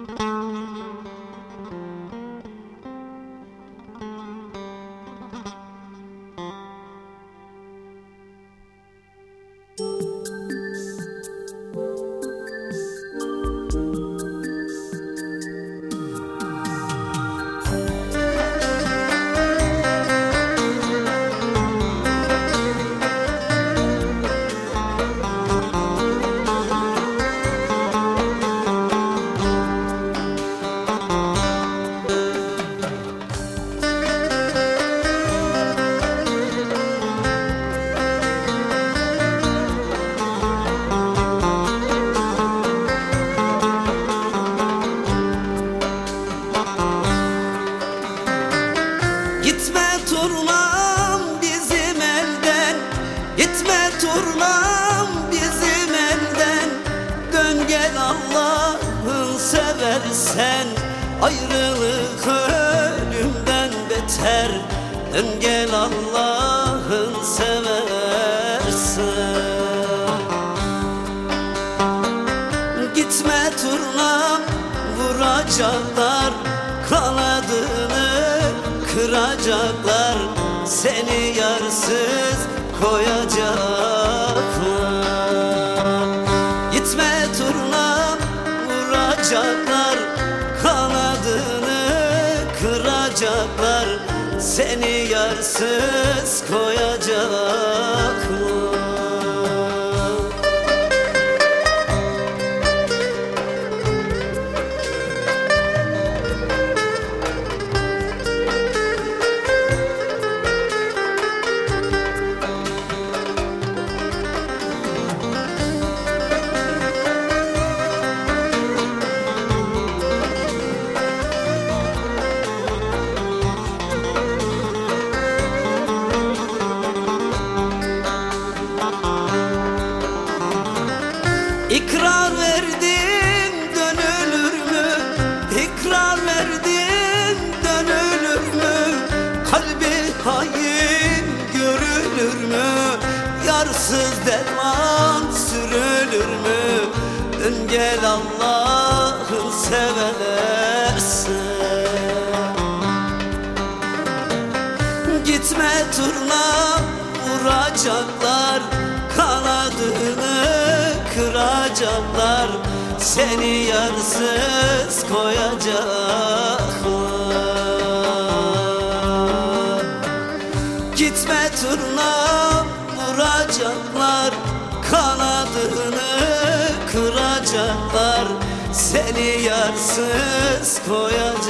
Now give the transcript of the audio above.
Gitme turnam bizim elden. Gitme turnam bizim elden. Dön gel Allah'ın seversen. Ayrılık ölümden beter. Dön gel Allah'ın seversen. Gitme turnam vuracaklar. Kanadını kıracaklar. Seni yarsız koyacaklar. Gitme turnam vuracaklar. Kanadını kıracaklar. Seni yarsız koyacaklar Yarsız derman sürülür mü? Dön gel Allah'ın seversen Gitme turna vuracaklar Kanadını kıracaklar. Seni yarsız koyacaklar vuracaklar Kanadını kıracaklar. Seni yarsız koyacaklar